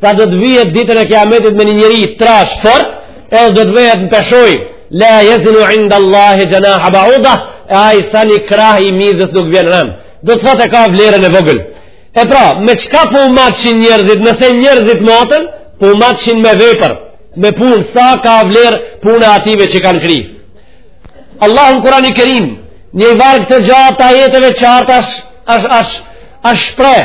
Pra do të vihet ditën e kiametit me një njeri trash fort, edhe do të vihet në peshoj, la jezinu inda Allahi xhenaha beuda, ai sa një krah i mizës nuk vjen rëndë. Do të thotë e ka vlerën e vogël. E pra, me çka po u matshin njerëzit, nëse njerëzit maten, po u matshin me vepër, me punë, sa ka vlerë puna ative që kanë kri. Allahu në Kurani Kerim, një varg të gjatë ajeteve qartë asht shpreh,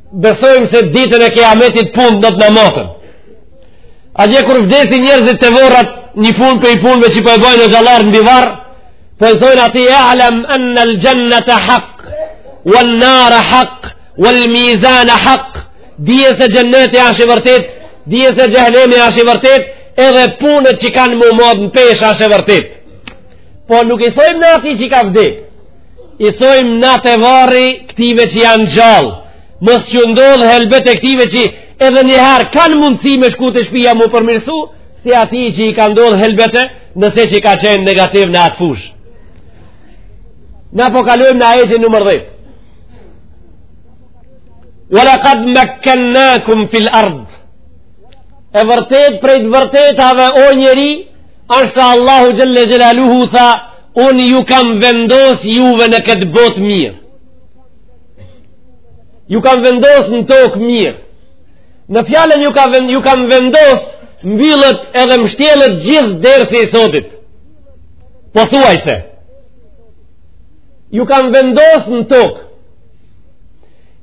besojmë se ditën e kiametit punët do të na maten. A dhe kur vdesin njerëzit te vorrat një punë prej punëve që po e bëjnë hoxhallarët mbi varr, po i thojnë atij i'lam anna al jannata haq wa anna nara haq wal mizan haq. Dije se xheneti është i vërtet, dije se xhehenemi është i vërtet, edhe punët që kanë m'u mat n'peshë është e vërtet. Po nuk i thojmë na atij që ka vdek. i thojmë na te varri këtive që janë gjallë, mos t'u ndodhë helbete këtive që edhe njëherë kanë mundësi me shku te shpia m'u përmirësu, si atij që i ka ndodhë helbete, nëse që ka qenë negativ në atë fushë. Na po kalojmë në ajetin numër 10. Wala qad makkannakum fil ard. E vërtet prej të vërtetave o njeri Është se Allahu Xhelle Xhelaluhu tha, unë ju kam vendos juve në këtë botë mirë. Ju kam vendos në tokë mirë. Në fjalën ju kam vendos mbyllet edhe mshtillet gjithë dersi i sotit. Pothuajse. Ju kam vendos në tokë.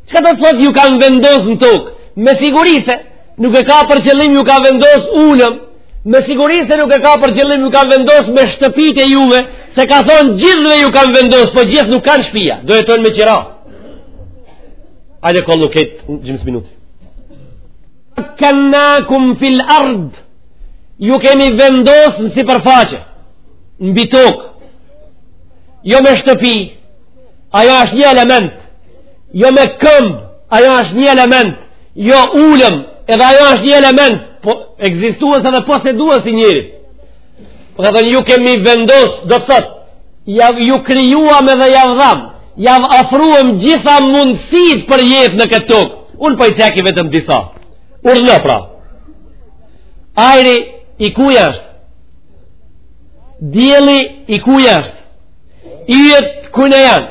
Çka do të thotë ju kam vendos në tokë? Me siguri se, nuk e ka për qëllim ju ka vendos ulëm, Me siguri se nuk e ka për qëllim ju kam vendos me shtëpit e juve, se ka thonë gjithve ju kam vendos, po gjithë nuk kanë shpia, do jetojnë me qira. Ajde kollu këtë gjims minuti. Makkannakum fil ard, ju kemi vendos në sipërfaqe, mbi tokë, jo me shtëpi, ajo është një element, jo me këmbë, ajo është një element, jo ulëm, edhe ajo është një element, po ekzistues edhe posedues i njerit. Po ka thënë, ju kemi vendos, do të thotë, ju krijuam edhe jav dham, jav ofruam gjitha mundësit për jetë në këtë tokë. Unë po i ceki vetëm disa. Urdhno, pra. Ajri i kuj është? Dielli i kuj është? Yjet kujna janë?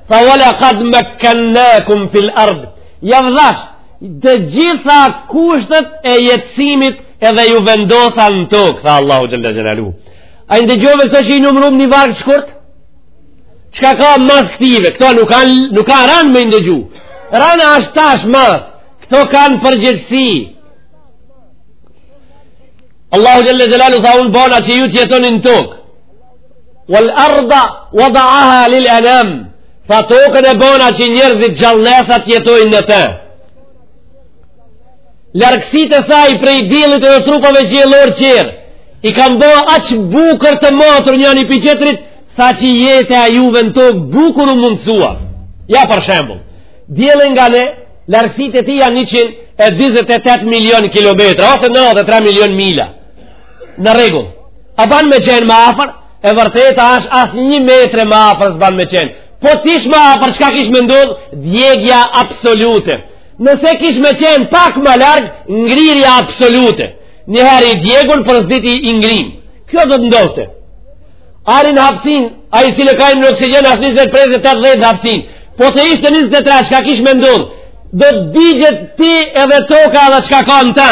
Tha wa laqad makkannakum fil ard. Jav dhashë, të gjitha kushtet e jetësimit edhe ju vendosa në tokë, tha Allahu xhel-le xhelaluhu. A i ndëgjove këto që i numërum një varg shkurt? Çka ka mas këtive? Këto nuk ka ranë me i ndëgju. Ranë ashtë tash mas. Këto kanë përgjegjësi. Allahu xhel-le xhelaluhu tha unë bona që ju t'jetoni në tokë. Wal arda wada'aha lil anam. Tha tokën e bona që njerëzit gjallnesat jetojnë në të. Largësitë e saj prej diellit dhe trupave qiellorë tjerë, i kam bo aq bukur të matur njani prej tjetrit, saqë jeta e juve në tokë bukur u mundësua. Ja për shembul, dielli nga ne, largësitë e tij janë 148 milion kilometra, ose 93 milion mila. Në rregull, A ban me qenë më afër? E vërteta është as një metër më afër s'ban me qenë. Po t'ish më afër, çka kish me ndodhë? Djegja absolute. Nëse kish me qenë pak më larg, ngrirja absolute. Njëherë i djegun për s'dyti i ngrim. Kjo do të ndodhëte. Ajri n'hapsinë, ai i cili ka oksigjen, ashtë 25-30 hapsin. Po të ishte 23, çka kish me ndodhë? Do të digjet ti edhe toka dhe çka ka në ta.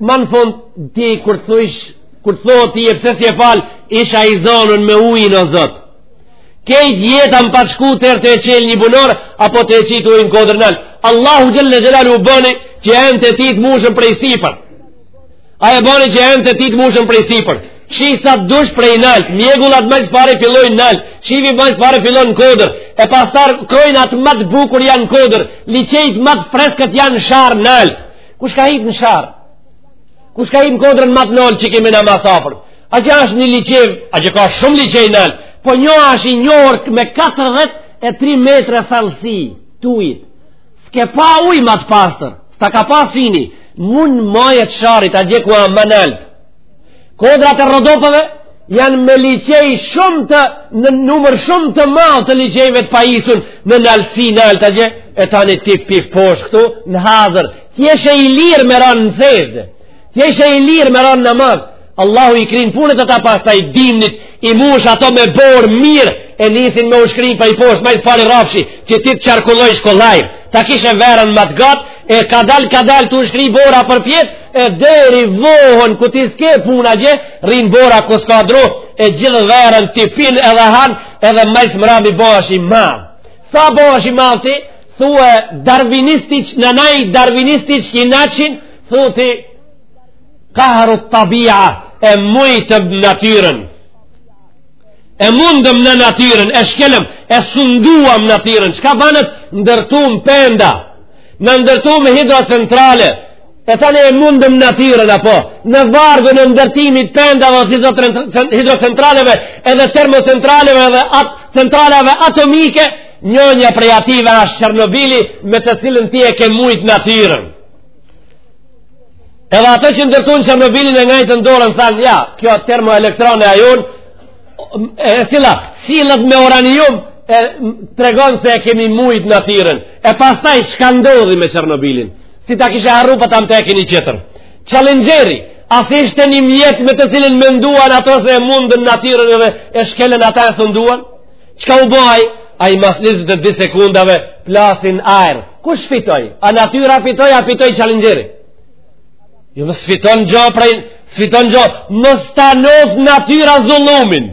Ma në fund, ti kur të thush, kur të thotë ti e pse s'je falë, isha i zonën me ujin o Zot. Kejt jeta m'pat shku teri t'e çel një bunar, apo t'e qit ujin n'kodër nalt. Allahu xhel-le xhelaluhu e bëni që enët ty të mushen prej sipër. Ai e bëni që enët ty të mushen prej sipër. Shi sa të dush prej nalt, mjegullat ma s'pari fillojnë nalt, shivi ma s'pari fillon në kodër, e pastaj krojnat ma t'bukur janë n'kodër, liqejt ma t'freskët janë n'Sharr nalt. Kush ka hip në Sharr? Kush ka hip në kodrën ma të nalt që kemi na ma s'afër? Atje është një liqev, atje ka shumë liqej nalt, po një është i njohur me 43 metra thellësi t'ujit. S'ke pa ujë më të pastër, s'ta ka pa syni. Mun n'majë t'Sharrit, atje ku a ma nalt. Kodrat e Rodopeve janë me liqej shumë të në numër shumë të madh të liqejve të pajisun në nalësi nalt atje, e tani ti pi poshtë këtu në hazër. T'jeshe i lirë me ra në sexhde, t'jeshe i lirë me ra në namaz. Allahu i kryn punët ato pastaj dimnit, i mush ato me borë mirë, e nisin me u shkri prej poshtë, ma s'pari rrafshi, që ti të qarkullojsh kollaj, ta kishe verën më të gatë, e kadal kadal tu u shkri bora përpjetë, e deri vohën ku ti s'ke puna gje, rrin bora ku s'ka dru, e gjithë verën ti pin edhe han, edhe ma s'mrami bash i madh. Sa bash i madh ti, thue darvinisti, na naj darvinisti qi naqin, thu ti, kahrut tabia e mujtëm natyrën. E mundëm natyrën, e shkelëm, e sunduam natyrën. Çka bamë? Ndërtum penda, na ndërtum hidrocentrale, E tani e mundëm natyrën apo, në vargun e ndërtimit t'pendave, hidrocentraleve edhe termocentraleve edhe centraleve atomike, njënja prej atyve asht Çernobili me të cilën ti e ke mujt natyrën. Edhe ata që ndërtun Çernobilin e ngrejtën dorën, thanë, ja, kjo termoelektrana jonë, e cila sillet me uranium, e tregon se e kemi mujt natyrën. E pastaj, çka ndodhi me Çernobilin? Si ta kishe harru pa tam të e kini qetër. Challengeri, a s'ishte një mjet me të cilin menduan ata se e mundën natyrën edhe e shkelën ata e sunduan? Çka u ba? Ai mas 22 sekundave plasi n'ajër. Kush fitoj? A natyra fitoj, a fitoj challengeri? Jo më s'fiton gjo prej, s'fiton gjo, më stanoz natyra zullumin.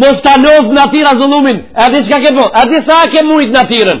Më stanoz natyra zullumin. E di çka ke bo? E di sa ke mujt natyrën?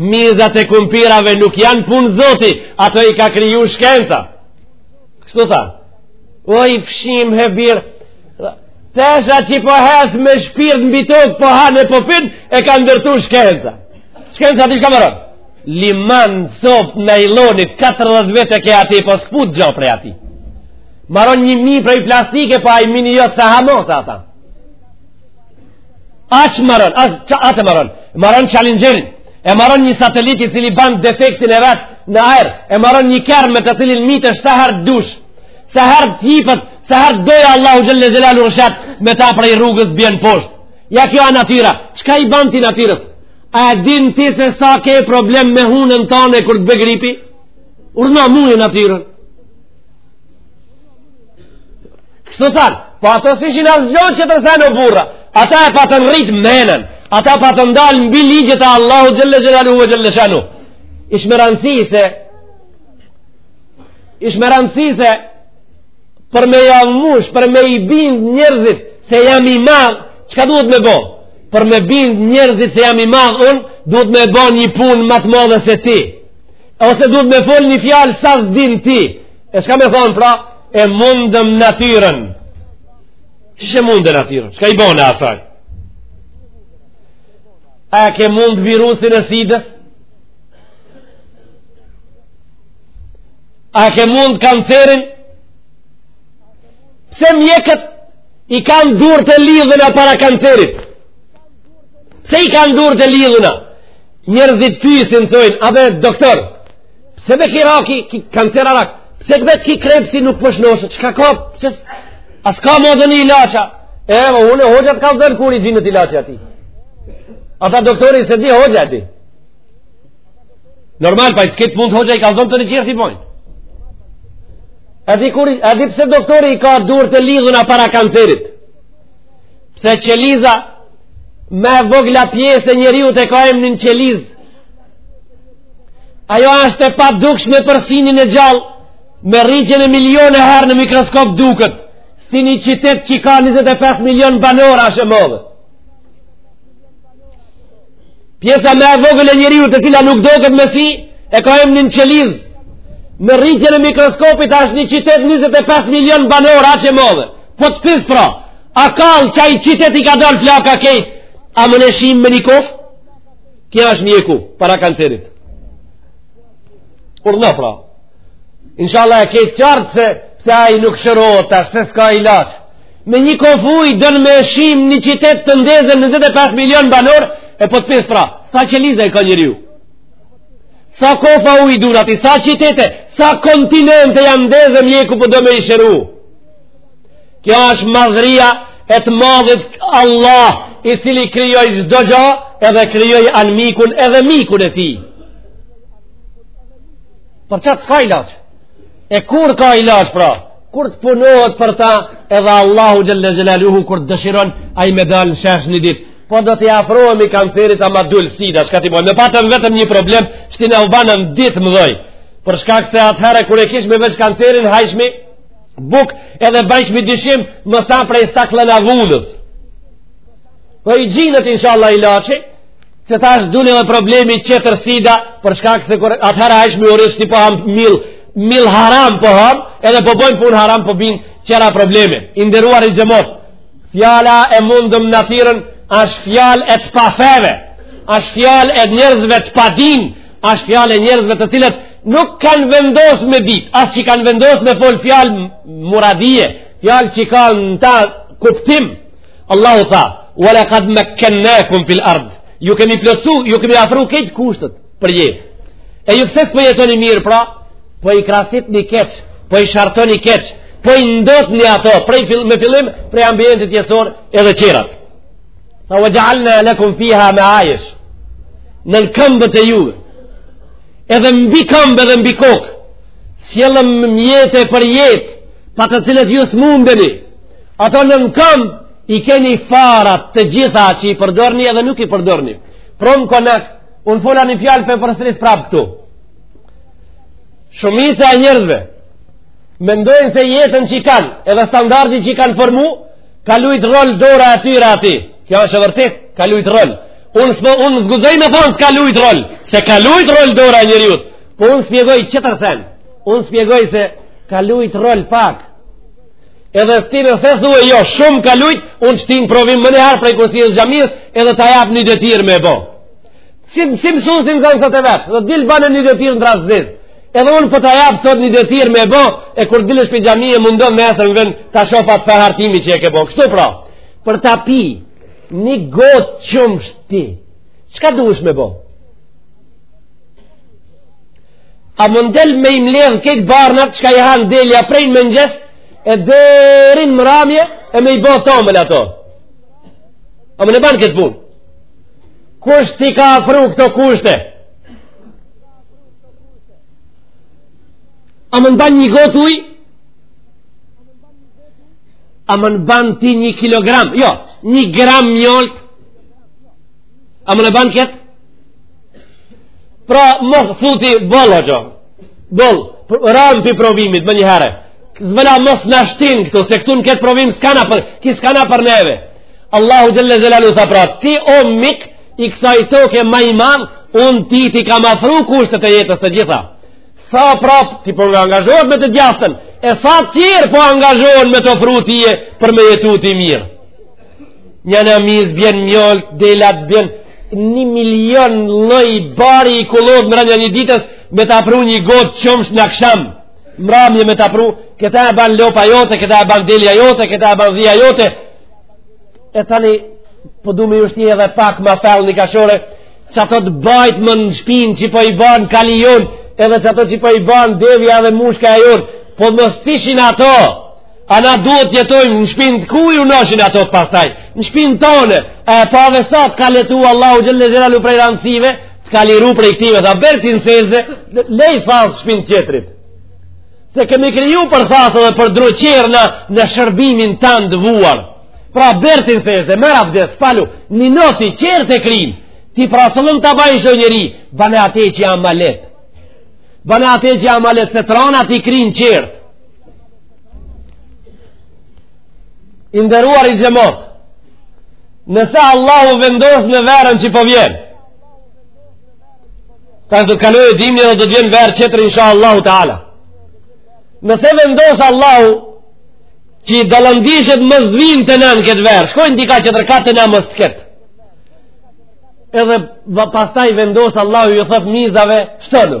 Mizat e kumpirave nuk janë punë zoti, ato i ka kriju shkenca. Kështu thanë, oj fshim he birë, tesha që po hec me shpirt mbi tokë, po han e po pin, e ka ndërtu shkenca. Shkenca di çka maron? Liman, thop, najlonit, 40 vete ke ati, po s'kput gjo prej ati. Maron një mi prej plastike, po ai mini jot sa hamot, ata. Aq maron, atë e maron. Maron challengerin. E maron një satelit i cili ban defektin e vet në ajër. E maron një kerr me të cilin mytesh sa herë dush. Sa herë t'jepet, sa herë doja Allahu xhelle xhelaluhu rrshet me ta prej rrugës bjen poshtë. Ja kjo a natyra. Çka i ban ti natyrës? A din ti se sa ke problem me hunën tane kur të bje gripi? Urdhno muje natyrën. Kështu thanë, po ata s'ishin asgjo, qetër s'janë o burra, ata e patën rrit menën, ata patën dalë mbi ligjet e Allahut xhelle xhelaluhu ve xhelle shanuhu. Ish me rëndësi se, ish me rëndësi se, për me ja mush, për me i bind njerzit, se jam i madh, çka duhet me bo? Për me bind njerzit se jam i madh unë, duhet me bo një punë ma të madhe se ti. Ose duhet me fol një fjalë sa s'din ti. E çka me thonë pra, e mundëm natyrën. Qysh e munde natyrën? Çka i bone asaj? A ke mund virusin e sidës? A ke mund kancerin? Pse mjekët i kanë durt e lidhuna para kancerit? Pse i kanë dur të lidhën a? Njerëzit pyesin thonë, "A be doktor, pse be ky raki, ky kancer a rak? Pse be ky krebsi nuk po shnosh? Çka ka? Pse a s'ka me dhënë ilaça?" E, po unë hoxha të kallzon kur i gjinet ilaçi atij. Ata doktori s'e di hoxha e di. Normal, pa i s'ket mund hoxha i kallzon të në gjithë i pojnë. A di, kur, a di pse doktori i ka durt e lidhuna para kancerit? Pse qeliza më e vogla pjesë e njeriut e ka emnin qelizë ajo ashtë e padukshme për synin e gjallë me rritjen e miliona herë në mikroskop duket si një qytet që ka 25 milion banorë ashtë e modhe pjesa më e vogël e njeriut e cila nuk duket me sy e ka emnin qelizë me rritjen e mikroskopit ashtë një qytet 25 milion banorë ashtë e modhe Po të pysë pra, a kallë qaj qytet i ka dalë flaka krejt, a mun e shim me një kofë? Kjo është mjeku, para kancerit. Por në pra, inshallah e ke të qartë se pse ai nuk shërohet, pse s'ka ilaç. Me një kofë ujë don me shim një qytet të ndezun me 25 milion banorë, e po të pysë pra, sa qeliza i ka njeriu? Sa kofa ujë duhet e sa qytete, sa kontinente janë ndezë mjeku për po do me i shëru? Kjo është madhëria e të madhit Allah i cili krijoi çdo gjo edhe krijoi anmikun edhe mikun e tij. Për qatë s'ka ilaç? E kur ka ilaç pra? Kur të punohet për ta edhe Allahu xhel-le xhelaluhu kur të dëshiron ai me dalë në shesh një ditë po do t'i afrohemi kancerit ama dul sida, çka t'i bojmë. Ne patëm vetëm një problem, shti na u banën dy të mëdhoj. Për shkak se atëherë, kur e kishmi veç kancerin, hajshmi, buk edhe bajshmi dyshim mos a prej staklena vunës po i gjinet inshallah ilaçi e tash dul edhe problemi qetër sida për shkak se kur atëhera ishmi urtë shti po hamë mill mill haram po hamë edhe po bojmë punë haram po binë qera probleme i nderuari xhemat fjala e mundëm natyrën është fjalë e të pafeve është fjalë e njerëzve të padin Asht fjalë e njerëzve të cilët nuk kanë vendos me dit, as që kanë vendos me fol fjalë muradije, fjalë që kanë në ta kuptim. Allahu tha, ue lekad mekkennakum fil ard, ju kemi plotësu, ju kemi afru kejt kushtet për jetë. E ju pse s'po jetoni mirë pra, po i krasitni keq, po i shartoni keq, po i ndotni ato, prej, me fillim, prej ambientit jetësor edhe tjerat. Tha ue xhealna lekum fiha meajish, nën kambët e juve, edhe mbi kambë edhe mbi kokë, sjellëm mjete për jetë, pa të cilat ju s'mundeni, ato nën kambë, i keni farat të gjitha që i përdorni edhe nuk i përdorni. Prom konak, unë fola një fjalë po e përsëris prapë këtu. Shumica e njerëzve, mendojnë se jetën që i kanë, edhe standardi që i kanë formu, ka lujt rol dora e tyre aty kjo është e vërtetë ka lujt rol unë s' unë s'guxoj me thonë s'ka lujt rol se ka lujt rol dora e njeriut po unë spjegoj tjetër sen unë spjegoj se ka lujt rol pak edhe ti nëse thue jo shumë ka lujt unë t'shtin n'provim menjëherë prej kursies xhamisë edhe ta jap një detyrë me bo Si, si mësusi nxanësit e vet, dhe dil bane një detyrë në drasë t'zezë. Edhe unë po ta jap sot një detyrë me bo, e kur dilsh prej xhamie mundon me esër në vend, ta shof atë far hartimi që e ke bo. Kështu pra, për ta pi, një gotë qumësht, çka duhet me bo? A mun del me i mledhë kejt barnat, çka i han delja prej n'mëngjes, e deri n'mramje, e me i bo tomël ato. A mun e ban këtë punë? Kush t'i ka afru këto kushte? A mun e ban një gotë uj? A mun e ban ti një kilogram? Jo, një gram mjolt? A mun e ban këtë? Pra, më thu ti boll, hoxho. Boll, ramë prej provimit, menjëherë. Vëlla, mos na shtin këtu, se këtu në këtë provim s'kana për, ki s'kana për neve. Allahu xhelle xhelaluhu tha pra, ti o mik, i kësaj toke ma i madh, unë ty t'i kam afru kushtet e jetës të gjitha. Tha pra, ti po nga angazhohet me të djathtën, e sa tjerë po angazhohen me të ofru ty e për me jetu ti mirë. Njëna mizë bjen mjolt, delja t'bjen një milion lloj bari i kullot mrenda një ditës me të afru një gotë qumësht në aksham. mramje me ta pru, këta e ban lopa jote, këta e ban delja jote, këta e ban dhia jote. E tani, po du me ju shti edhe pak ma fell një kashore, qato të bajtme në shpinë, që po i ban kali jonë, edhe qato që po i ban devja dhe mushka e jonë, po mos t'ishin ato, A na duhet t'jetojmë në shpinë të kujt u nisshin ato pastaj? Në shpinën tonë, e pa dhe sa të ka lehtu Allahu xhelle xhelaluhu prej randsive, të ka liru prej këtyre, dhe bjer ti në sexhde, lej thasë shpinë qetrit. Se kemi kriju për thasë dhe për droqerë në, në shërbimin tënd, i nderuar. Pra bjer ti në sexhde, merr abdes, falu, një nësi qerë të krimë, ti pra sëllëm të bajnë njeri, bane ate që jam malet. Bane ate që jam malet, se t'tanat i kryn qertë. I nderuari xhemat Nëse Allahu vendos në verën që po vjen Tash do kaloje dimni edhe do të vjen verë qetër insha Allahu ta'ala Nëse vendos Allahu qi dallëndyshet mos vin te na këtë verë Shkojnë dika qetërka te na mos të ketë Edhe pastaj vendos Allahu ju thotë mizave Shtonu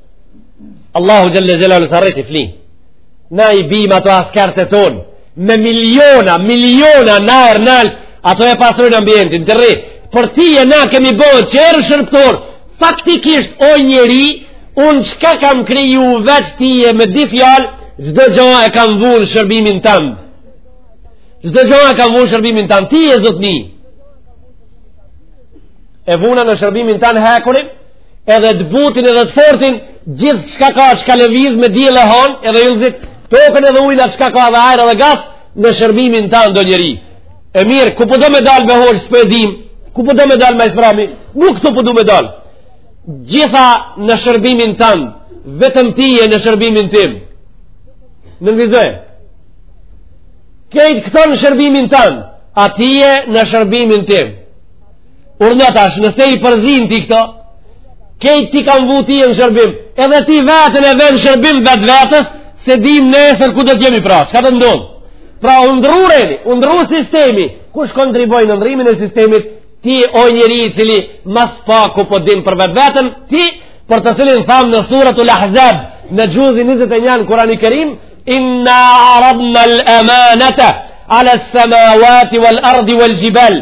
Allahu xhelle xhelaluhu rri ti fli na i bim ato askerët tonë me miliona, miliona n'ajër nalt ato e pastrojnë ambientin ti rri për tije na kemi bë të tjerë shërbtor faktikisht o njeri unë çka kam kriju veç tije me dy fjalë çdo gja e kam vu në shërbimin tënd çdo gja e kam vu në shërbimin tënd ti je zotni e vuna në shërbimin tënd hekurin edhe të butin edhe të fortin, gjithë çka ka çka lëviz me diell e hon, edhe yjzit tokën edhe ujna çka ka edhe ajër edhe gaz, në shërbimin tand o njeri. E mirë, ku po do me dalë me hoxhë, s'pe dim, ku po do me dalë me isprami, mu këtu po du me dalë. Gjitha në shërbimin tan, vetëm ti je në shërbimin tim. Nënvizoj. Kejt këto në shërbimin tan, a ti je në shërbimin tim. Urno tash, nëse i përzin ti këto, kejt t'i kam vu tyje në shërbim, edhe ti veten e ven në shërbim vetvetes, s'e dim nesër ku do të jemi pra, çka do t'ndodhë? Pra u ndrru reni, u ndrru sistemi, kush kontribuoi në ndrrimin e sistemit, ti o njeri i cili ma s'paku po din për vetveten, ti për të cilin thamë në suratul Ahzab, në xhuzi 21 Kurani Kerim, inna aradnal amanete, alas samawati wal ardi wal xhibal,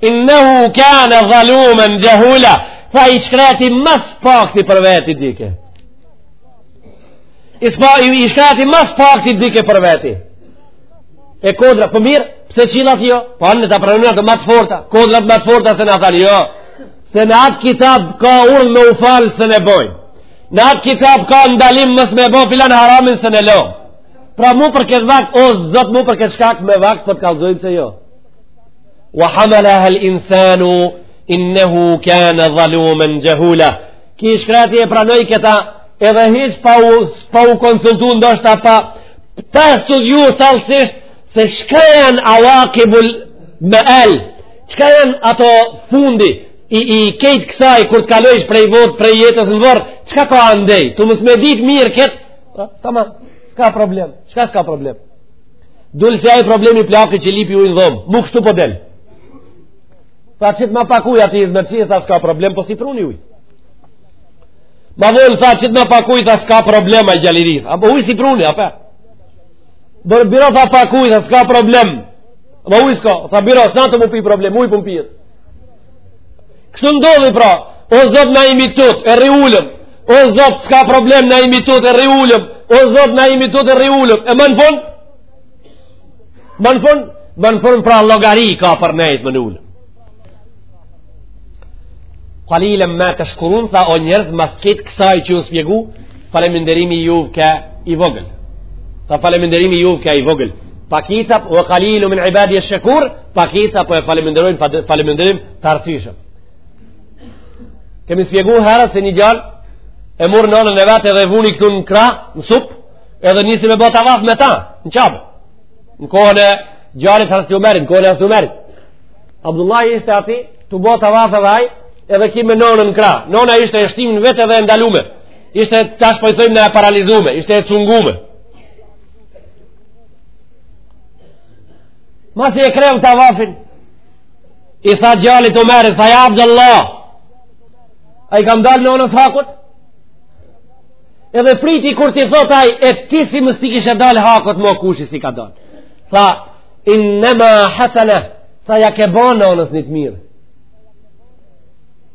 Innehu kane dhalumen xhehula, tha i shkreti ma s'pak ti për veti dike. Ispa, i shkreti ma s'pak ti dike për veti. E kodra, por po mirë, pse qiellat jo? Pa po anë në të pranurat ma të forta, kodrat ma të forta se na thanë jo. Se në atë kitab ka urnë me u falë s'un e bojmë. Në atë kitab ka ndalim mos me bo filan haramin s'un e lom. Pra mu për këtë fakt, o Zot mu për këtë shkak me vakt po të kallzojmë se jo. wa hamalaha al insanu innahu kana zaluman jahula ky i shkreti e pranoi këta edhe hiç pa u pa u konsultu ndoshta pa pa studiu thellësisht se çka janë awaqibul ma'al çka janë ato fundi i, i kejt kësaj kur të kalojsh prej vot prej jetës në vorr çka ka andej tu mos me e ditë mirë këtë tamam, s'ka problem, çka s'ka problem? Dul si ai problemi i plakës që lypi ujë n'dhomë. Mu kështu po del. Tha qitma pak ujë atij i zmërqinjë, tha s'ka problem, po s'i pruni ujë. Ma vonë, tha qitma pak ujë, tha s'ka problem, ai gjali i ri. A po ujë s'i pruni, a pa? Bre biro tha pak ujë, tha s'ka problem. A po ujë s'ka, tha biro, s'na të mu pi problem, ujë po m'pihet. Kështu ndodhi pra, o zot na jemi t'tut, e rri ulun, o zot s'ka problem na jemi t'tut, e rri ulun, o zot na jemi t'tut, e rri ulun, e ma në fund, ma në fund, ma në fund pra llogari ka për nejtmen ulun. Kalilen ma teshkurun, tha o njerëz, mas kejt kësaj që ju spjegu, Faleminderimi i juve ka i vogël. Tha faleminderimi i juve ka i vogël. Pakica wa qalilun min ibadiya ash-shakur, pakica po e faleminderojnë faleminderim të arsyeshëm. Kemi spjeguar herë se një djalë e mor nënën e vet edhe vuni këtu në krah, në sup, edhe nisi me bo tavaf me ta, në Qabe. Në kohën e djalit të Hazrat Umerit, kohën e Hazrat Umerit. Abdullah ishte aty, tu bo tavaf edhe ai, edhe ky me nënën në krah. Nëna ishte e shtyme n'vjet edhe e ndalume. ishte tash po i thojmë na e paralizume, ishte e cungume. Masi e kreu tavafin, i tha gjalit t'Umerit, i tha ja Abdullah, a i kam dalë nonës hakut? Edhe priti kur t'i thot ai, e ti si mos t'i kishe dalë hakut, më kush s'i ka dalë. Tha, innama hasana, tha ja ke banë nonës një të mirë.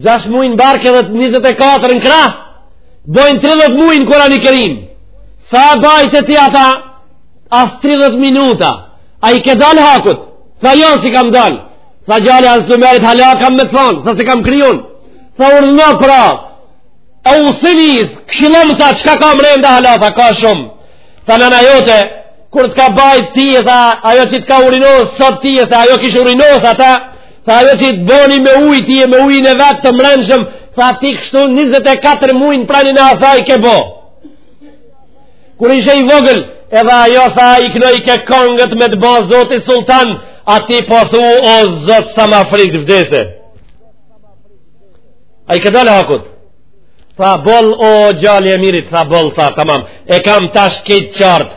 6 muaj në bark dhe 24 në krah, bojnë 30 muaj në Kurani Kerim. Sa e bajte ti ata, as 30 minuta, a i ke dalë hakut, tha jo s'i kam dalë, tha gjali Hazret Umerit hala kam me thonë, tha s'e kam kryun, tha urdhëno pra, eusini, këshillom tha çka ka mrenda hala, tha ka shumë, tha nëna jote, kur të ka bajtë ti, tha ajo që të ka urinu sot ty, tha ajo kishe urinu ata, Tha ajo që ta boni me ujë, ty me ujin e vet të mrendshëm, tha ti kështu 24 muj n'praninë e asaj ke bo. Kur ishe i vogël, edhe ajo tha i këndojke kongët me të bo zoti sulltan, a ti po thu o zot sa ma frik të vdes. A i ke dalë hakut? Tha boll o gjali i Umerit, tha boll, tha tamam, e kam tash kejt qartë.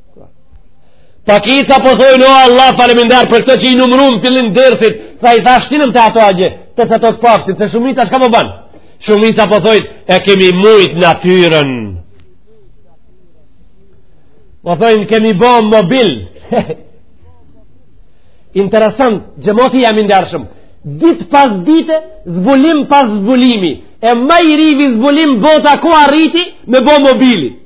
Pakica po thojn o Allah faleminder për këto që i numrun në fillim dersit, sa i thashë në m te ato ajete, te ato të paktit, se shumica çka po ban? Shumica po thojn e kemi mujt natyren. Po thojn kemi bo mobil. Interesant, xhemati jem i ndershëm. Dit pas dite, zbulim pas zbulimi. E ma i riu zbulim bota ku arriti me bo mobili.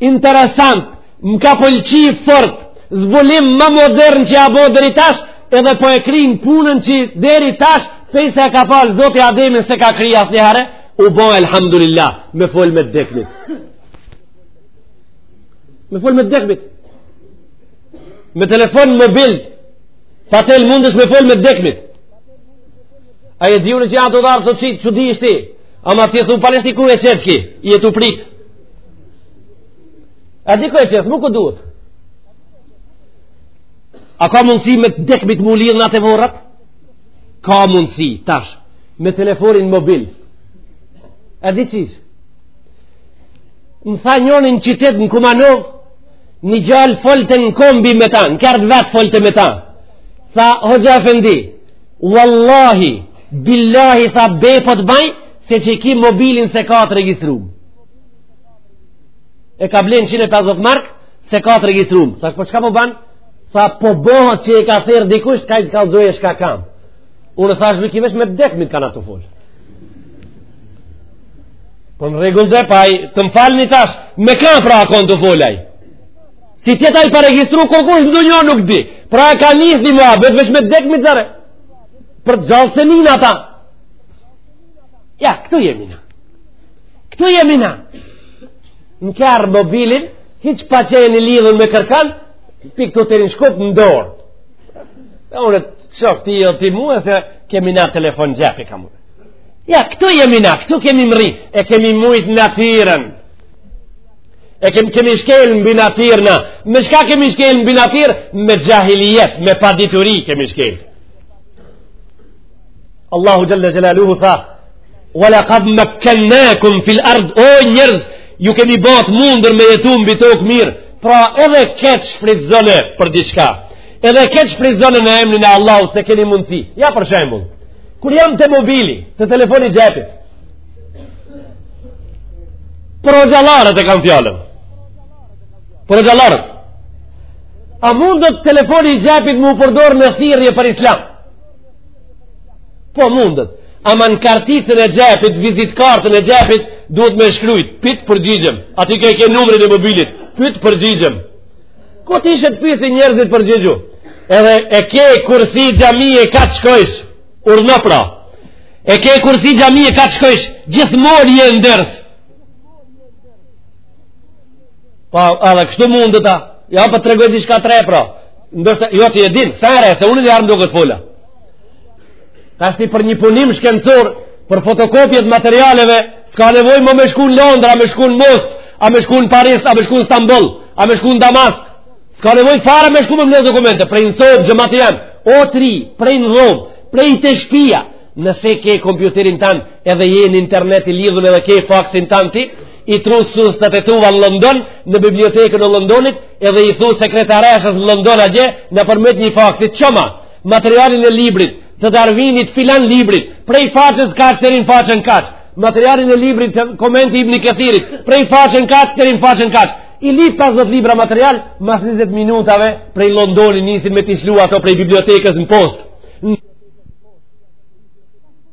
Interesant, më ka pëlqi fort, zbulim ma modern që a bo deri tash, edhe po e kryn punën që deri tash, pej se ka falë Zoti Ademin s'e ka kry asnjëherë, u bo elhamdulillah, me folë me t'dekmit. Me folë me t'dekmit. Me telefon mobil, pa tel mundesh me folë me t'dekmit. A e dhjurë që janë të dharë, të qitë, që di ishti, ama të jethu paleshti ku e qëtë ki, jetu pritë. A di ku e qesë, nuk u duhet. A ka mundësi me të dekmit m'u lidh n'ato vorrat? Ka mundësi, tash, me telefonin mobil. A e di qysh? Më tha njoni n'qytet në Kumanov, një djalë folte në kombi me ta, në kerr t'vet folte me ta. Tha, hoxha efendi, Wallahi, billahi, tha, bej po të baj, se qiky mobilin s'e ka të regjistrum. e ka blenë 150 mark s'e ka të regjistrum veç po çka po ban sa po bohet që e ka thirrë dikush ka i të kallëzoj e çka kam unë thash muk merr vesh me dekmit kanë atë të folë po në rregull dhe pa i të më falë një tash me ka pra akon të folaj si tjeta i paregjistru kurkush në dunja nuk di pra e ka njës një mua vetë vesh me dekmit zar për të gjallë se njën ata ja këtu jemi na Këtu jemi na. Në kerr mobilin, hiç pa qenë lidhun me kërkan, pikë si të një shkop në dorë. Dhe unë të shoh ti o ti mua, se kemi na telefon xhepi ka mua. Ja, këtu jemi na, këtu kemi mrri, e kemi mujtë natyren. E kemi, kemi shkelë mbi natyrë na. Me çka kemi shkelë mbi natyrë? Me xhahilijet, me padituri kemi shkelë. Allahu Xhelle Xhelaluhu tha, Wa laqad makkannakum fil ard o njerz ju kemi ba t'mundur me jetu mbi tok mir pra edhe keqshfrytëzone për diçka edhe keqshfrytëzone në emrin e Allahut se keni mundsi ja për shembull kur jam te mobili te telefoni i xhepit për hoxhallarët e kam fjalën për hoxhallarët a mundet telefoni i xhepit m'u përdor në thirje për islam Po mundet. Ama n'karticën e xhepit, vizitkartën e xhepit, duhet me shkrujt, pyt përgjigjem. A ti e ke numrin e mobilit, pyt përgjigjem. Kur ti ishe, të pysin njerëzit përgjigju? Edhe e ke kur n'cilën xhami e ka të shkojsh, urdhno pra. E ke kursi xhami e ka të shkojsh, gjithmonë je n'ders. Pa, edhe kështu mundet a? Ja, pa po tregoj diçka tre pra. Ndërsa, jo të jedin, sa e re, se unë dhe ai më duket fola. Tashti për një punim shkencor, për fotokopje t'materialeve, s'ka nevoj më me shku n'Londër, me shku n'Moskë, a me shku n'Paris, a me shku n'Stamboll, a me shku n'Damask. S'ka nevoj fare me shku me mbledh dokumente, prej në sobë, xhemat i jem, o tri, prej në dhomë, prej te shpia, nëse ke kompjuterin tan, edhe je në internet i lidhun edhe ke faksin tan ti, i trus sustat e tua në London, në bibliotekën e Londonit, edhe i thu sekretareshës në London atje, nëpërmjet një faksit çoma, materialin e librit, të Darvinit filan librit, prej faqës kaq deri n'faqen kaq, materialin e librit të komenti i Ibn Kethirit, prej faqen kaq deri n'faqen kaq, i lyp 50 libra material, mas 20 minutave prej Londoni nisin me t'i lshu ato prej bibliotekës në postë.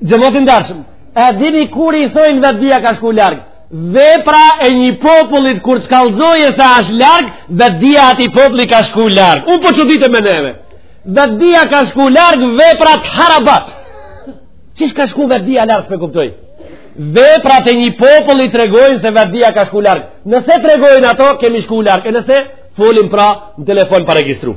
Xhemat i ndershëm, e dini kur i thojnë vetëdija ka shku largë, vepra e një popullit kur të kallzon se sa është largë, vetëdija e atij populli ka shku largë. Unë po që ditë me neve, vetëdija ka shku largë, veprat harabat. Qysh ka shku vetëdija largë, po e kuptoj? Veprat e një popullit tregojnë se vetëdija ka shku largë. Nëse tregojnë ato, kemi shku largë. E nëse, folim pra në telefon pa regjistru.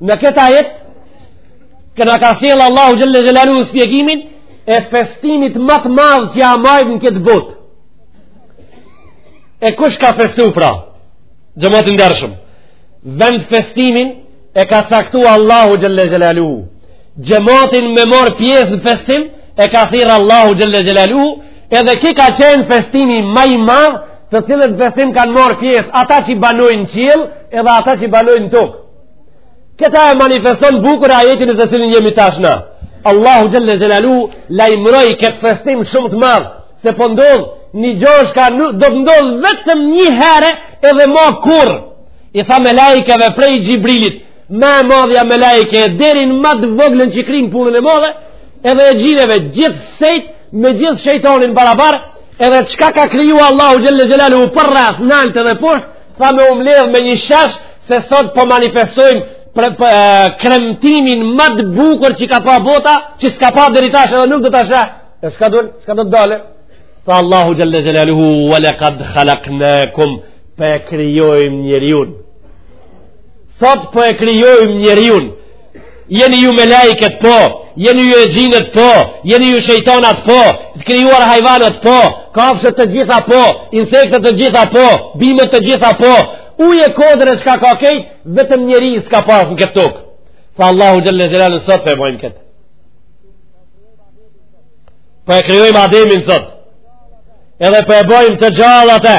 Në këtë ajet, që na ka sjellë Allahu Xhelle Xhelaluhu shpjegimin e festimit ma të madh që u majt në këtë botë. E kush ka festu pra? Xhemat i ndershëm. Vend festimin e ka caktu Allahu Xhelle Xhelaluhu. Xhematin me marrë pjesë në festim, e ka thirrë Allahu Xhelle Xhelaluhu, edhe ky ka qenë festimi ma i madh, t'cilin festim kanë marrë pjesë ata që banojnë n'qiell edhe ata që banojnë n'tokë. Këtë e manifeston bukur ajeti në të cilin jemi tashna. Allahu Xhelle Xhelaluhu lajmëroi këtë festim shumë të madh se po ndodh një gjë çka do, do të ndodhë vetëm një herë edhe ma kurr. I tha melaikeve prej Xhibrilit, ma e madhja melaike, deri n'ma të voglën që kryn punën e madhe, edhe xhineve gjithsejt me gjithë shejtanin barabar, Edhe çka ka kriju Allahu Xhelle Xhelaluhu përreth nalt edhe poshtë, tha me u mledh me një shesh, se sot po manifestojmë kremtimin më të bukur që ka pa bota, që s'ka pa deri tash edhe nuk do ta sheh. E çka do, çka do të dale. Tha Allahu Xhelle Xhelaluhu, ue lekad halaknakum, po e krijojmë njeriun. Sot po e krijojmë njeriun. jeni ju melajket po, jeni ju exhinët po, jeni ju shejtanat po, të krijuar hajvanët po, kafshët të gjitha po, insektet të gjitha po, bimët të gjitha po, uje kodrë e çka ka kejt, vetëm njeri s'ka pas në këtë tokë. Tha Allahu xhelle xhelaluhu sot po e bojmë këtë. Po e krijojmë ademin sot, edhe po e bojmë të gjallë atë,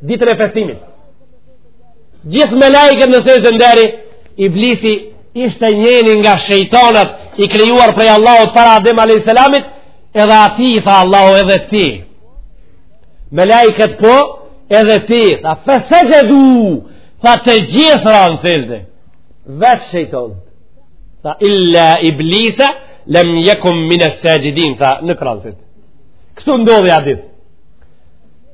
ditën e festimit. Gjithë melajket në sexhde nderi, Iblisi ishte njeni nga shejtanët i krijuar prej Allahut para Adem a.s. edhe atij i tha Allahu edhe ti. Melajket po, edhe ti, tha fesexhedu, tha të gjithë ranë në sexhde, veç shejtanit. Tha illa iblisa, lem jekun mines saxhidin, tha nuk ra në sexhde. Kështu ndodhi atë ditë.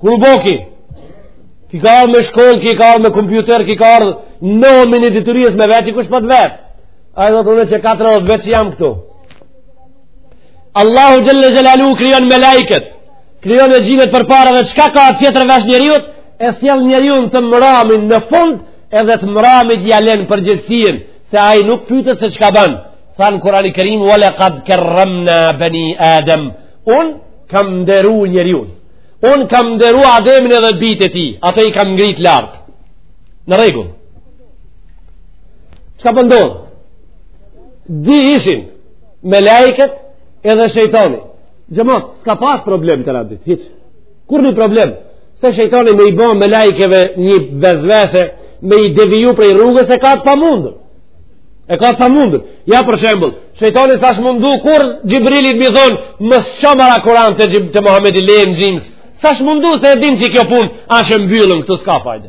Kur boki, ki ka ardh me shkollë, ki ka ardh me kompjuter, ki ka ardh nomin e dituries me veti, kush po të vet. Ai thotë unë qe 40 vjet që jam këtu. Allahu xhelle xhelaluhu krijon melajket, krijon exhinët përpara dhe çka ka tjetër veç njeriut, e sjell njeriun të mramin në fund, edhe të mramit ia len përgjegjësinë, se ai nuk pytet se çka ban. Tha në Kurani Kerim, ue lekad kerremna beni Adem, unë, kam nderu njeriun un kam nderu ademin edhe bijtë e tij ato i kam ngrit lart në rregull çka po ndodh di ishin melajket edhe shejtani xhamat s'ka pas problem të radit hiç kurrnjë problem se shejtani me i bën melajkeve një vesvese me i deviju prej rrugës e ka të pamundur E ka të pamundur. Ja për shembull, shejtani s'ash mundu kurr Xhibrilit me i thon, "Mos ço mara Kur'an te Xhib te Muhamedi le n'xhims." S'ash mundu se e din se kjo punë ash e mbyllun këtu s'ka fajde.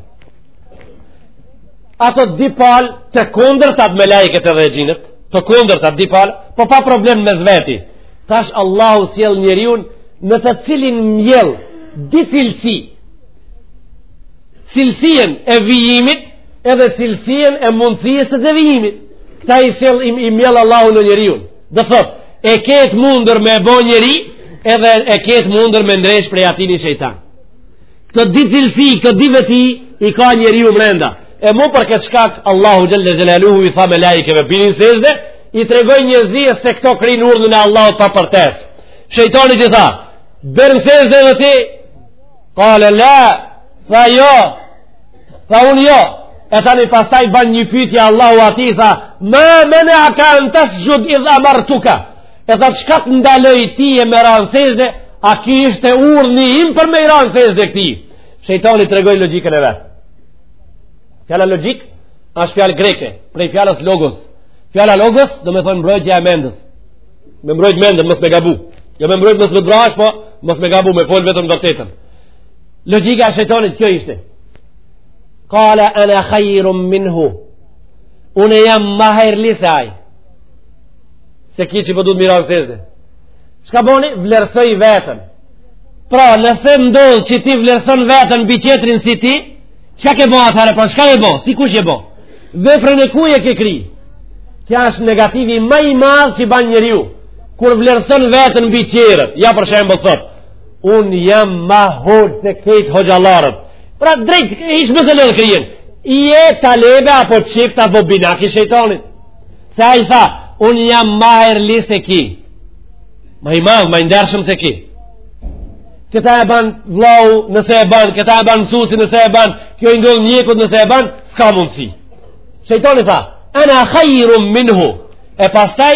Ato di pal të kundërtat melajket e xhinët, të kundërtat di pal, po pa problem mes veti. Tash Allahu sjell njeriun në të cilin mjell di cilësi. Cilësien e vijimit edhe cilësien e mundësisë të devijimit. Këta i sjell i, i mjell Allahu në njeriun. Do thot, e ketë mundet me bo njeri, edhe e ketë mundet me ndreq prej atij ni shejtan. Këto di cilësi, këto di veti, i ka njeriu mrenda. E mu për këtë shkak, Allahu xhele xhelaluhu i tha melaikeve bini n'sexhde, i tregoi njerëzisë se këta krynë urdhrin e Allahut pa përtesë. Shejtanit i tha, bjer n'sexhde dhe ti, kale la, tha jo, Tha unë jo, e tani pastaj ban një pytje Allahu atij, tha, ma meneake en tesxhude idh emertuke, e tha çka të ndaloi ti me ra në sexhde, a ki ishte urdhni im për me i ra në sexhde këtij. Shejtoni tregoi logjikën e vet. Fjala logjikë, është fjalë greke, prej fjalës logos. Fjala logos do me thonë mbrojtja e mendjes. Me mbrojt mendjen mos me gabu. Jo me mbrojt mos me drash, po mos me gabu, me fol vetëm t'vërtetën. Logjika e shejtanit kjo ishte. Qala ana khairun minhu. Unë jam ma hajrli se ai. Se ki që po duhet me i ra sexhde. Çka boni? Vlerësoi veten. Pra, nëse ndodh që ti vlerëson veten mbi tjetrin si ti, çka ke bën atëherë? Po çka e bën? Si kush e bën? Veprën e kujt ke kri. Kjo është negativi ma i madh që ban njeriu kur vlerëson veten mbi tjerët. Ja për shembull thotë Un jam ma hoxhë se krejt hoxhallarët. Pra drejt hiç mos e lodhe kryen. Je talebe apo çift apo binak i shejtanit. Se ai tha, un jam ma hajrli se ki. Ma i madh, ma i ndershëm se ki. Këta e ban vllau nëse e ban, këta e ban mësuesi nëse e ban, kjo i ndodh mjekut nëse e ban, s'ka mundsi. Shejtani tha, ana khairun minhu. E pastaj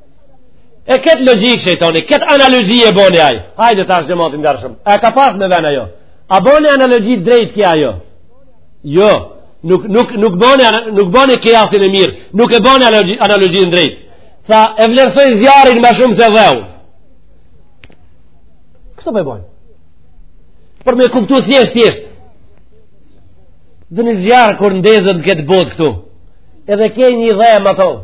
E këtë logjikë shejtoni, këtë analogji e boni ai, hajde tash xhemat i ndershëm, e ka pas me ven a jo, a boni analogji drejt ki a jo, jo, nuk, nuk, nuk boni, nuk boni kijasin e mirë, nuk e boni analogji, analogjinë drejt, se e vlerësoi zjarrin ma shumë se dheu, kështu po e boni, për me kuptu thjesht, thjesht, dhe një zjarr kur ndez në këtë botë këtu, edhe ke një dhe e më thonë,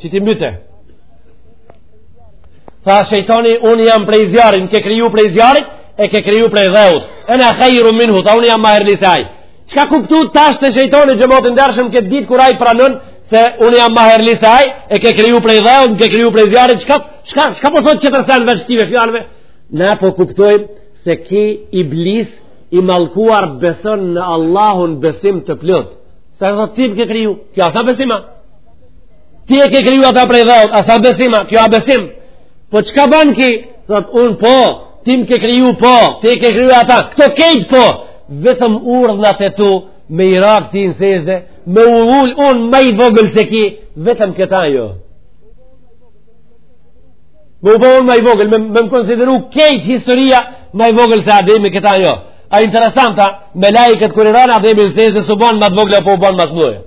Që ti mbyte. Tha shejtoni, unë jam prej zjarrit, më ke kriju prej zjarrit, e ke kriju prej dheut. Ene khajrun minhu, tha unë jam ma hajrli se ai. Çka kuptu tash të shejtoni xhemat i ndershëm këtë ditë kur ai pranon, se unë jam ma hajrli se ai, e ke kriju prej dheut, më ke kriju prej zjarrit, çka, çka, çka po thot që të sen vesh këtyre fjalve? Na po kuptojmë se ki Iblis i malkuar beson në Allahun besim të plotë. Se e thot ti m'ke kriju, kjo a s'a besim a? Ti e ke kriju ata prej dheut, a s'a besim, a kjo a besim. Po çka ban ki? Thot un po, ti më ke kriju po, ti e ke kriju ata. Kto kejt po, vetëm urdhnat e tu me i ra kti në sexhde, me u ul un ma i vogël se ki, vetëm këta jo. Me u bo ma i vogël, me, me më konsideru kejt historia ma i vogël se Ademi këta jo. A interesanta, melaikët kur i ranë Ademit në sexhde, a u bon ma të vegjël apo u bon ma të mëdhenj.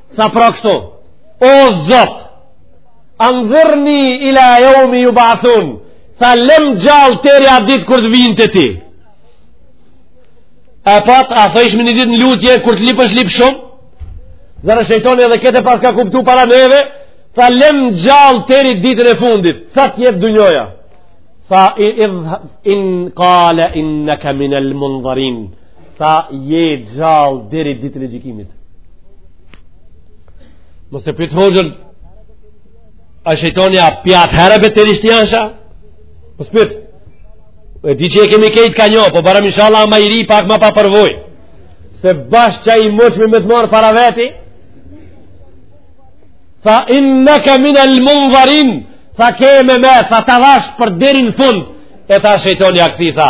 Tha pra kështu, o zot, endhirni ila jeumi jubathun, tha lem gjallë teri atë ditë kur të vinë te ti. E pat, a thojshim një ditë në lutje, kur të lipësh lip shumë, zaar shejtani edhe kete paska kuptu para neve, tha lem gjallë teri ditën e fundit, sa të jetë dunjaja. Tha i idhë in kale inneke minel mundharin, Tha je gjall deri ditën e gjikimit. Mos e pyet hoxhën a shejtani a pi atëherë be të rishtë janë shë? Mos pyet. E di që e kemi kejt ka njo, po barem inshallah ma i ri pak ma pa përvoj. Se bash qai moçmi me të marrë para veti, tha innaka minal mundharin, tha ke me e, tha ta dhash për derin fund, e tash shejtani ja kthen tha,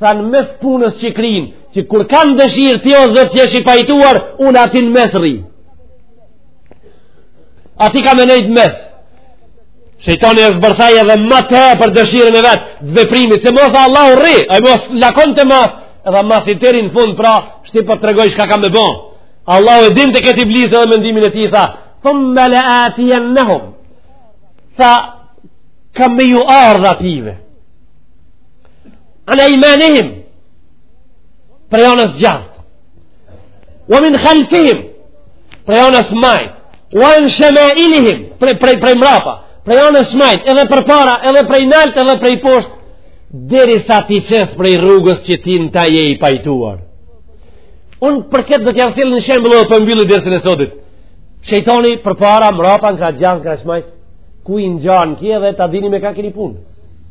thanë mes punës që krin që kur kanë dëshirë tjo zëtë që është i pajtuar unë atin mes rri aty ka me nejtë mes shejtani është bërsaj edhe ma të e për dëshirën e vet dhe veprimit se mos Allah u rri a i mos lakon të mas edhe mas i teri në fund pra shti për po të tregoj çka ka me bon Allahu e dinte kët iblis edhe mendimin e ti tha thumme le atijennehum tha kam me ju ardh atyve An ejmanihim, prej anës djathtë, ue min khalfihim, prej anës majtë, ue an shemailihim, prej mrapa, prej anës majtë, edhe përpara, edhe prej naltë, edhe prej poshtë, derisa t'i qes prej rrugës që ti në ta je i pajtuar. Unë për këtë do t'jau sjelli një shembull edhe po e mbylli dersin e sotit. Shejtani përpara, mrapa, në krah të djathtë, në krah të majtë, ku i nxan kje dhe ta dini me kë keni punë.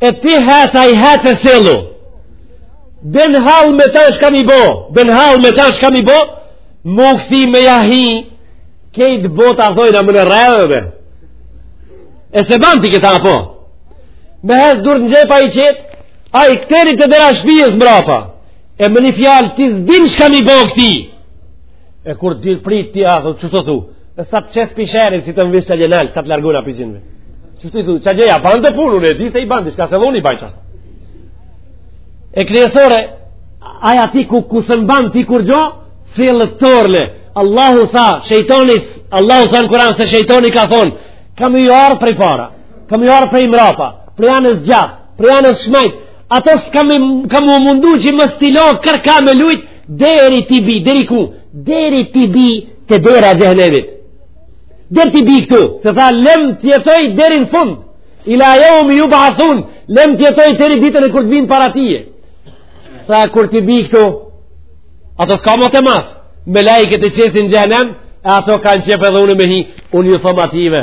E ti hec ai hec e sillu. Ben hal me ta shka mi bo. Ben hal me ta shka mi bo. Mu këthi me jahi. Kejt bota thojna më në rrëve. E s'e ban ti këta po. Me hec duar në xhepa i qetë. Ai teri te dera shpijës mrapa. E me një fjalë ti s'din çka m'i bo këtij. E kur të dilë prit ti ato, që të thu? E sa të qesë pisherin si të më vishë që sa të larguna prej xhinëve? Që të thu? Qa gjeja, banë të punë, unë e di se i banë, shka s'e don i ban qasë. E kryesore, aja ti ku, ku s'un banë ti kurgjo, fillë të torle. Allahu tha, shejtoni, Allahu tha në Kuran se shejtoni ka thonë, kam i ardh prej para, kam i ardh prej mrapa, prej anës djathtë, prej anës s'majtë, ato s'kam, kam u mundu që më stilo kërka me lujtë, deri t'i bi deri ku deri t'i bi te dera xhehnemit deri t'i bi këtu se tha lëm të jetoj deri në fund ila yawmi yub'athun lëm të jetoj deri ditën e kur të vijn para teje tha kur t'i bi këtu ato s'ka më të mas melaiket e qesin xhehnem e ato kanë qef edhe unë me hi unë ju thom atyve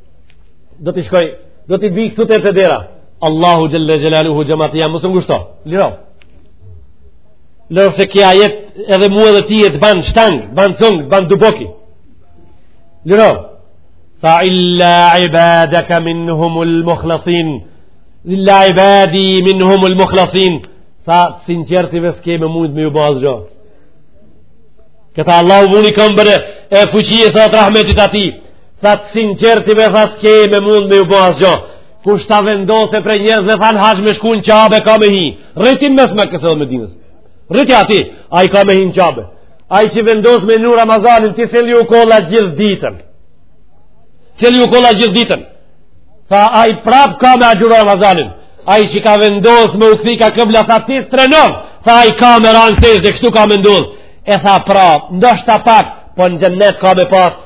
do t'i shkoj do t'i bi këtu te te dera Allahu xhel-le xhelaluhu xhemat jam më s'ngushto liro lëre se kjo jetë edhe mu edhe ti jetë ban shtang ban cung ban duboki liro fa illa ibadaka minhumul mukhlasin illa ibadi minhumul mukhlasin tha t'sinqertëve s'ke me mund me ju ba asgjo këta Allahu vuni këmbëre e fuqie sa të rahmetit atij Tha të sinqertëve tha s'ke me mund me ju bo asgjo. Kush ka vendos prej njerëzve me thanë haxh me shku në Qabe ka me hi. Rri ti n'mes Mekës dhe Medinës. Rri ti aty, ai ka me hi në Qabe. Ai që vendos me njinu Ramazanin, ti çelju kolla gjithë ditën. Çelju kolla gjithë ditën. Tha ai prapë ka me agjëru Ramazanin. Ai që ka vendosë me u kthy kah kibla, tha ti trenove. Tha ai ka me ranë dhe kështu ka me ndodhë. E tha prapë, ndoshta pak, po në xhennet ka me pasë.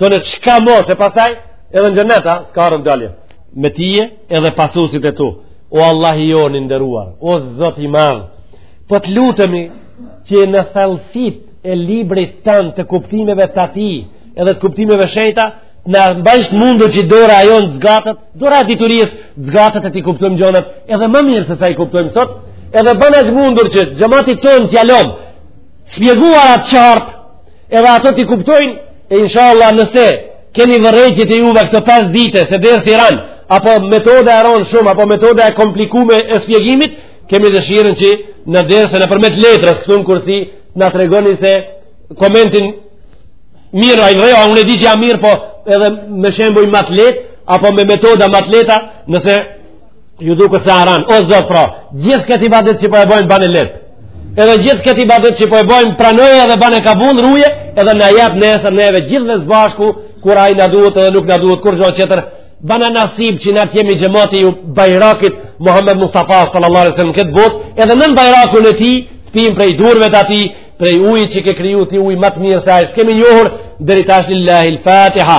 Tonë çka mos e pastaj, edhe në xhennet, a, s'ka arën dalje. Me ty edhe pasuesit e tu. O Allah i joni i nderuar, o zot i madh, po të lutemi që në thellësit e librit tand të kuptimeve të atij, edhe të kuptimeve shenjta, na bajsh t'mundur që dora jonë zgatet, dora e diturisë, zgatet e t'i kuptojmë gjonat, edhe më mirë se sa i kuptojmë sot, edhe bëne t'mundur që xhematit tonë t'ja lom, Shpjeguar atë qartë, edhe ato t'i kuptojnë, e insha Allah nëse keni vërejtjet e juve këto 5 ditë se dersi i ranë, apo metoda e ronë shumë, apo metoda e komplikume e shpjegimit, kemi dëshirën që në derse nëpërmjet letrës, këtu në kursi, na tregoni se komentin mirë, a i vërrejo, a unë e di që jam mirë, po edhe me shembuj ma t'letë, apo me metoda ma t'leta, nëse ju duke se aran, o zot pra, gjithë kët ibadet që po e bojmë bane lehtë, edhe gjithë kët ibadet që po e bojmë pranoje edhe bane kabull ruje, edhe në jetë nesër neve gjithë dhe s'bashku, kur ai na duhet edhe nuk na duhet kurgjo qetër, bane nasib që ne të jemi xhemati i bajrakit Muhammed Mustafa sallallahu alejhi sallam në këtë botë, edhe nën bajrakun e tij, të pimë prej durve të atij, prej ujit që ke kriju ti ujë ma të mirë se ai s'kemi njohur deri tash lillahi l-fatiha.